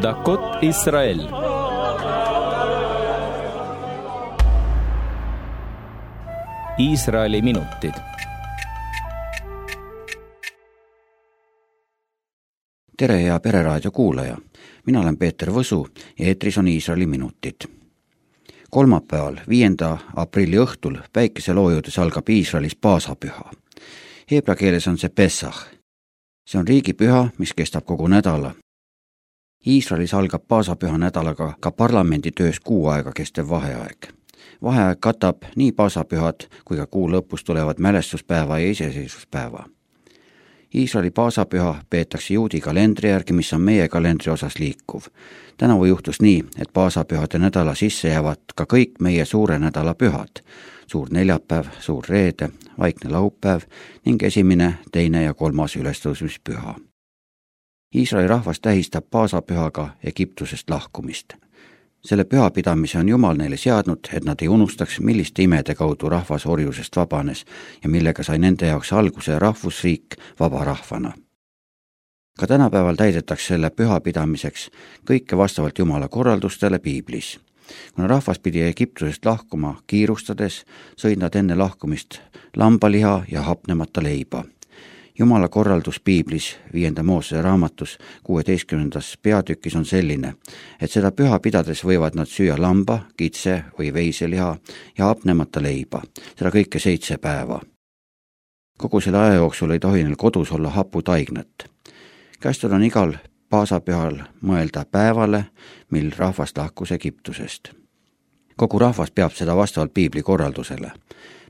דקות ישראל Iisraeli minutid. tere, hea Pereraadio kuulaja, mina olen Peeter Võsu ja eetris on Iisraeli minutid. kolmapäeval, viienda aprilli õhtul päikeseloojudes algab Iisraelis paasapüha. Heebra keeles on see Pessah. see on riigipüha, mis kestab kogu nädala. Iisraelis algab paasapüha nädalaga ka parlamendi töös kuu aega kestev vaheaeg vaheaeg katab nii paasapühad kui ka kuu lõpus tulevad mälestuspäeva ja iseseisvuspäeva. Iisraeli paasapüha peetakse juudi kalendri järgi, mis on meie kalendri osas liikuv. tänavu juhtus nii, et paasapühade nädala sisse jäävad ka kõik meie suure nädala pühad. suur neljapäev, suur reede, vaikne laupäev ning esimene, teine ja kolmas ülestõusmispüha. Iisraeli rahvas tähistab paasapühaga Egiptusest lahkumist selle pühapidamise on Jumal neile seadnud, et nad ei unustaks, milliste imede kaudu rahvas orjusest vabanes ja millega sai nende jaoks alguse rahvusriik vaba rahvana. ka tänapäeval täidetakse selle püha pidamiseks kõike vastavalt Jumala korraldustele piiblis. kuna rahvas pidi Egiptusest lahkuma kiirustades, sõid nad enne lahkumist lambaliha ja hapnemata leiba jumala korraldus piiblis, viienda Moosese raamatus, kuueteistkümnendas peatükis on selline, et seda püha pidades võivad nad süüa lamba, kitse või veiseliha ja hapnemata leiba, seda kõike seitse päeva. kogu selle aja jooksul ei tohi neil kodus olla haputaignat. kästud on igal paasapühal mõelda päevale, mil rahvas lahkus Egiptusest. Kogu rahvas peab seda vastavalt piibli korraldusele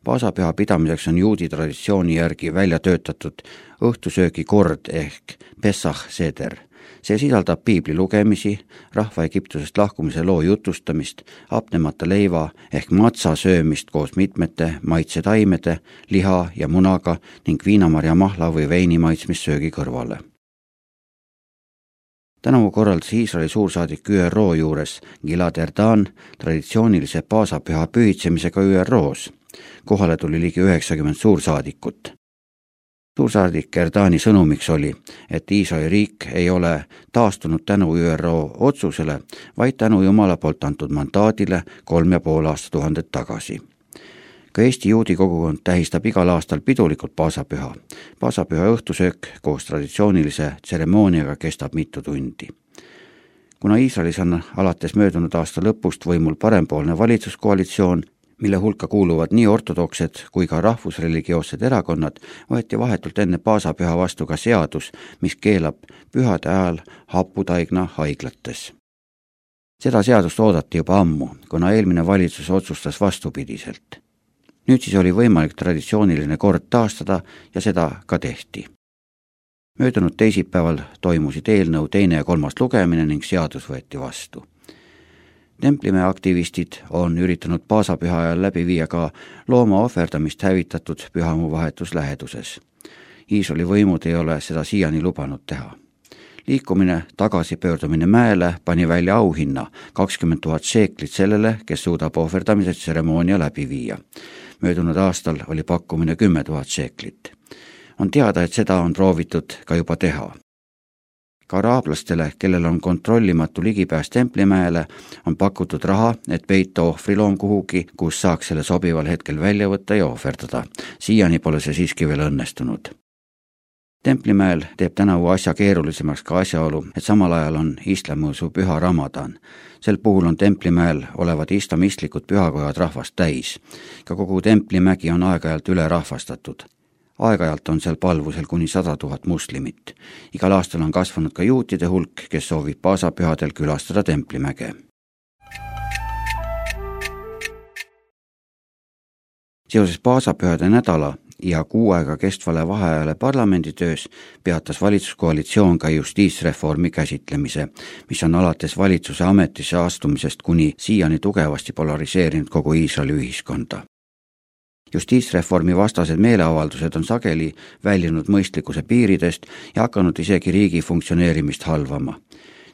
paasapüha pidamiseks on juudi traditsiooni järgi välja töötatud õhtusöögikord ehk Pessah seder. see sisaldab piibli lugemisi, rahva Egiptusest lahkumise loo jutustamist, hapnemata leiva ehk matsa söömist koos mitmete maitsetaimede, liha ja munaga ning viinamarja mahla või veini maitsmissöögi kõrvale tänavu korraldas Iisraeli suursaadik ÜRO juures Gilad Erdan traditsioonilise paasapüha pühitsemisega ÜRO-s kohale tuli ligi üheksakümmend suursaadikut. suursaadik Erdani sõnumiks oli, et Iisraeli riik ei ole taastunud tänu ÜRO otsusele, vaid tänu Jumala poolt antud mandaadile kolm ja pool aastatuhandet tagasi ka Eesti juudi kogukond tähistab igal aastal pidulikult paasapüha. paasapüha õhtusöök koos traditsioonilise tseremooniaga kestab mitu tundi kuna Iisraelis on alates möödunud aasta lõpust võimul parempoolne valitsuskoalitsioon, mille hulka kuuluvad nii ortodoksed kui ka rahvusreligioossed erakonnad, võeti vahetult enne paasapüha vastu ka seadus, mis keelab pühade ajal haputaigna haiglates. seda seadust oodati juba ammu, kuna eelmine valitsus otsustas vastupidiselt. Nüüd siis oli võimalik traditsiooniline kord taastada ja seda ka tehti möödunud teisipäeval toimusid eelnõu teine ja kolmas lugemine ning seadus võeti vastu Templimäe aktivistid on üritanud paasapüha ajal läbi viia ka looma ohverdamist hävitatud pühamuu vahetus läheduses. Iisraeli võimud ei ole seda siiani lubanud teha. liikumine Tagasipöördumine mäele pani välja auhinna kakskümmend tuhat seeklit sellele, kes suudab ohverdamise tseremoonia läbi viia. Möödunud aastal oli pakkumine kümme tuhat seeklit. on teada, et seda on proovitud ka juba teha ka araablastele, kellel on kontrollimatu ligipääs Templimäele, on pakutud raha, et peita ohvriloom kuhugi, kus saaks selle sobival hetkel välja võtta ja ohverdada. siiani pole see siiski veel õnnestunud. Templimäel teeb tänavu asja keerulisemaks ka asjaolu, et samal ajal on islamiusu püha Ramadan. sel puhul on Templimäel olevad islamistlikud pühakojad rahvast täis. ka kogu Templimägi on aeg-ajalt ülerahvastatud aeg-ajalt on seal palvusel kuni sada tuhat moslemit. igal aastal on kasvanud ka juutide hulk, kes soovib paasapühadel külastada Templimäge. seoses paasapühade nädala ja kuu aega kestvale vaheajale parlamenditöös peatas valitsuskoalitsioon ka justiitsreformi käsitlemise, mis on alates valitsuse ametisse astumisest kuni siiani tugevasti polariseerinud kogu Iisraeli ühiskonda justiitsreformi vastased meeleavaldused on sageli väljunud mõistlikkuse piiridest ja hakanud isegi riigi funktsioneerimist halvama.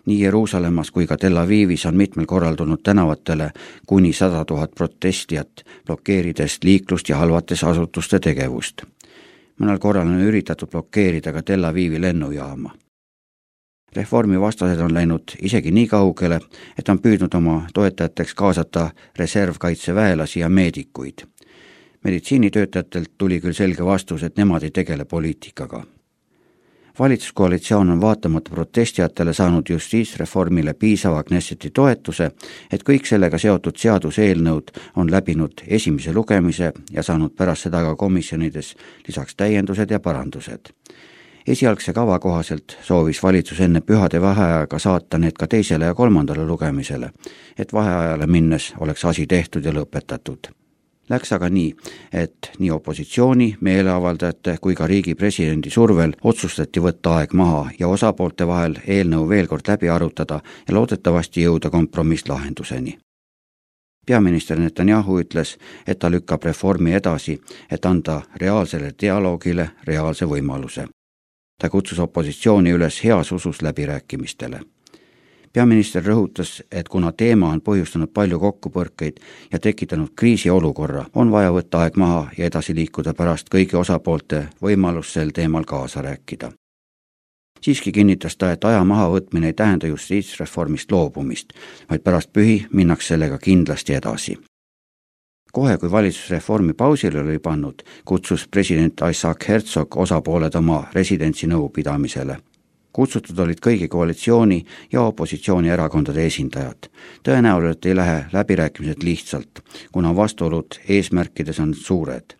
Nii Jeruusalemmas kui ka Tel Avivis on mitmel korral tulnud tänavatele kuni sada tuhat protestijat, blokeerides liiklust ja halvates asutuste tegevust. mõnel korral on üritatud blokeerida ka Tel Avivi lennujaama reformi vastased on läinud isegi nii kaugele, et on püüdnud oma toetajateks kaasata reservkaitseväelasi ja meedikuid. meditsiinitöötajatelt tuli küll selge vastus, et nemad ei tegele poliitikaga valitsuskoalitsioon on vaatamata protestijatele saanud justiitsreformile piisava Knesseti toetuse, et kõik sellega seotud seaduseelnõud on läbinud esimese lugemise ja saanud pärast seda ka komisjonides lisaks täiendused ja parandused. Esialgse kava kohaselt soovis valitsus enne pühade vaheaega saata need ka teisele ja kolmandale lugemisele, et vaheajale minnes oleks asi tehtud ja lõpetatud Läks aga nii, et nii opositsiooni, meeleavaldajate kui ka riigi presidendi survel otsustati võtta aeg maha ja osapoolte vahel eelnõu veel kord läbi arutada ja loodetavasti jõuda kompromisslahenduseni. peaminister Netanyahu ütles, et ta lükkab reformi edasi, et anda reaalsele dialoogile reaalse võimaluse. ta kutsus opositsiooni üles heas usus läbirääkimistele peaminister rõhutas, et kuna teema on põhjustanud palju kokkupõrkeid ja tekitanud kriisiolukorra, on vaja võtta aeg maha ja edasi liikuda pärast kõigi osapoolte võimalust sel teemal kaasa rääkida. siiski kinnitas ta, et aja mahavõtmine ei tähenda justiitsreformist loobumist, vaid pärast pühi minnakse sellega kindlasti edasi kohe, kui valitsus reformi pausile oli pannud, kutsus president Isaac Herzog osapooled oma residentsi nõupidamisele kutsutud olid kõigi koalitsiooni ja opositsioonierakondade esindajad. tõenäoliselt ei lähe läbirääkimised lihtsalt, kuna vastuolud eesmärkides on suured.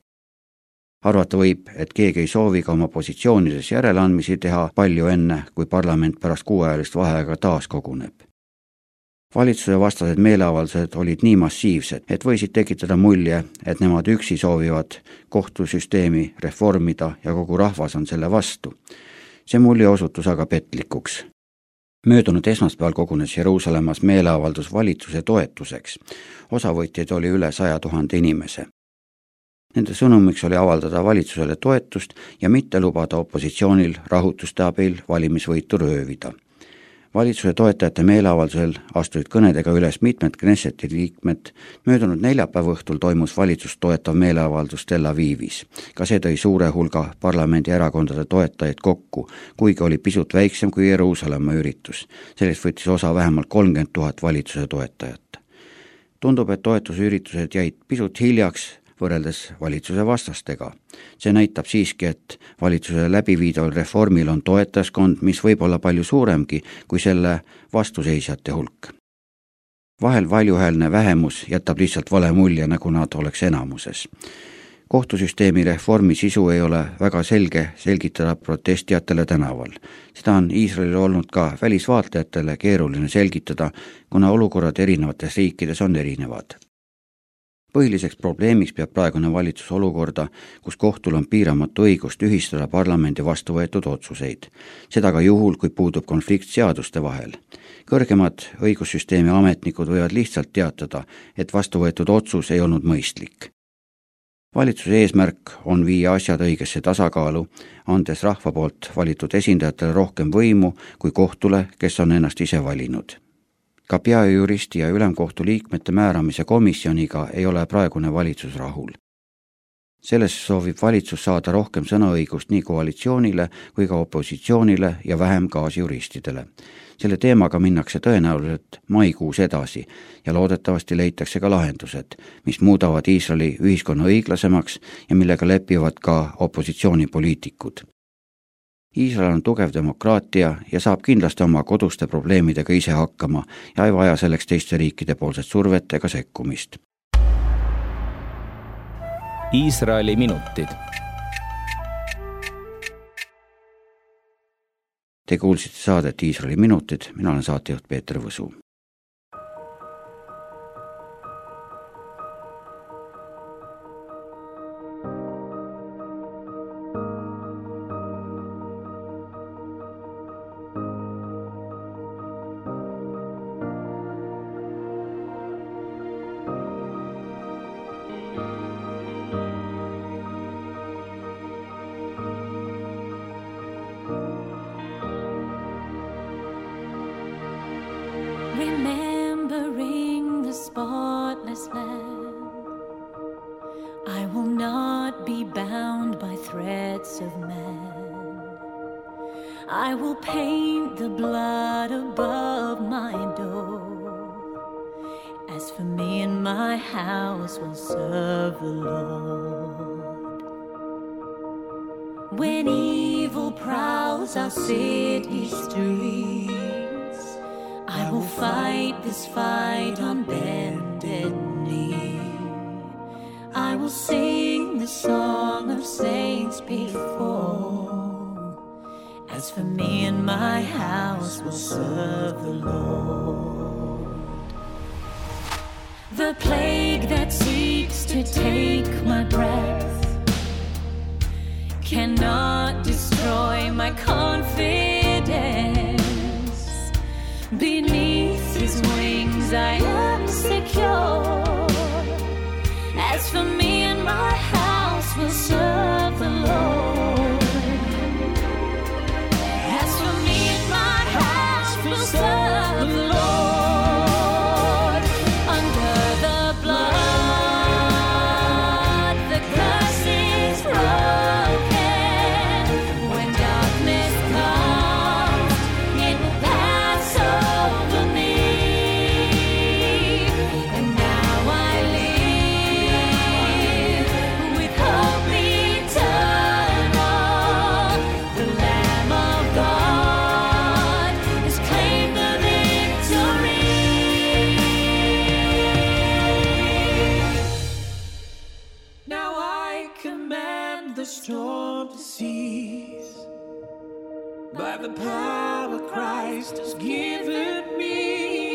arvata võib, et keegi ei soovi ka oma positsioonides järeleandmisi teha palju enne, kui parlament pärast kuuajalist vaheaega taas koguneb valitsuse vastased meeleavaldused olid nii massiivsed, et võisid tekitada mulje, et nemad üksi soovivad kohtusüsteemi reformida ja kogu rahvas on selle vastu see mulje osutus aga petlikuks. möödunud esmaspäeval kogunes Jeruusalemmas meeleavaldus valitsuse toetuseks. osavõtjaid oli üle saja tuhande inimese. Nende sõnumiks oli avaldada valitsusele toetust ja mitte lubada opositsioonil rahutuste abil valimisvõitu röövida valitsuse toetajate meeleavaldusel astusid kõnedega üles mitmed Knesseti liikmed, möödunud neljapäeva õhtul toimus valitsust toetav meeleavaldus Tel Avivis. ka see tõi suure hulga parlamendierakondade toetajaid kokku, kuigi oli pisut väiksem kui Jeruusalemma üritus. sellest võttis osa vähemalt kolmkümmend tuhat valitsuse toetajat. tundub, et toetusüritused jäid pisut hiljaks võrreldes valitsuse vastastega. see näitab siiski, et valitsuse läbiviidaval reformil on toetajaskond, mis võib olla palju suuremgi kui selle vastuseisjate hulk. vahel valjuhäälne vähemus jätab lihtsalt vale mulje, nagu nad oleks enamuses kohtusüsteemi reformi sisu ei ole väga selge selgitada protestijatele tänaval. seda on Iisraelil olnud ka välisvaatlejatele keeruline selgitada, kuna olukorrad erinevates riikides on erinevad põhiliseks probleemiks peab praegune valitsus olukorda, kus kohtul on piiramatu õigus tühistada parlamendi vastu võetud otsuseid. seda ka juhul, kui puudub konflikt seaduste vahel. kõrgemad õigussüsteemi ametnikud võivad lihtsalt teatada, et vastu võetud otsus ei olnud mõistlik valitsuse eesmärk on viia asjad õigesse tasakaalu, andes rahva poolt valitud esindajatele rohkem võimu kui kohtule, kes on ennast ise valinud ka peajuristi ja ülemkohtu liikmete määramise komisjoniga ei ole praegune valitsus rahul. selles soovib valitsus saada rohkem sõnaõigust nii koalitsioonile kui ka opositsioonile ja vähem kaasjuristidele. selle teemaga minnakse tõenäoliselt maikuus edasi ja loodetavasti leitakse ka lahendused, mis muudavad Iisraeli ühiskonna õiglasemaks ja millega lepivad ka opositsioonipoliitikud Iisrael on tugev demokraatia ja saab kindlasti oma koduste probleemidega ise hakkama ja ei vaja selleks teiste riikide poolset survet ega sekkumist. Iisraeli minutid. Te kuulsite saadet Iisraeli minutid, mina olen saatejuht Peeter Võsu I will not be bound by threats of man. I will paint the blood above my door. As for me and my house, will serve the Lord. When evil prowls our city streets, I will fight this fight on knee. I will sing the song of saints before. As for me and my house, will serve the Lord. The plague that seeks to take my breath cannot destroy my confidence. Beneath his wings, I am secure. As for me and my house, we'll serve the Lord. Storm to cease by the power Christ has given me.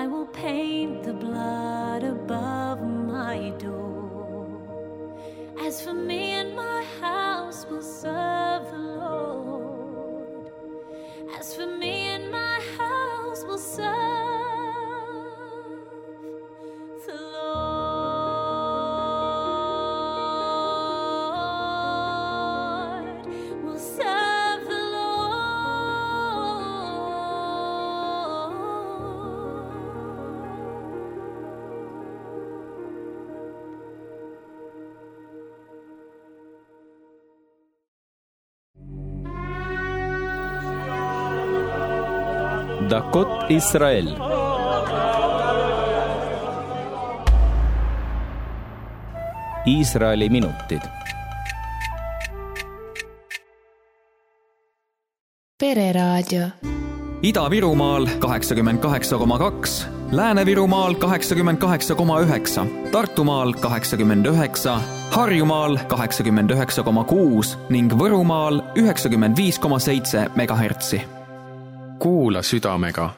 I will paint the blood above my door. As for me and my house, will serve the Lord. As for me דקות ישראל. Iisraeli minutid. pereraadio. Ida-Virumaal kaheksakümmend kaheksa koma kaks, Lääne-Virumaal kaheksakümmend kaheksa koma üheksa, Tartumaal kaheksakümmend üheksa, Harjumaal kaheksakümmend üheksa koma kuus ning Võrumaal üheksakümmend viis koma seitse megahertsi. kuula südamega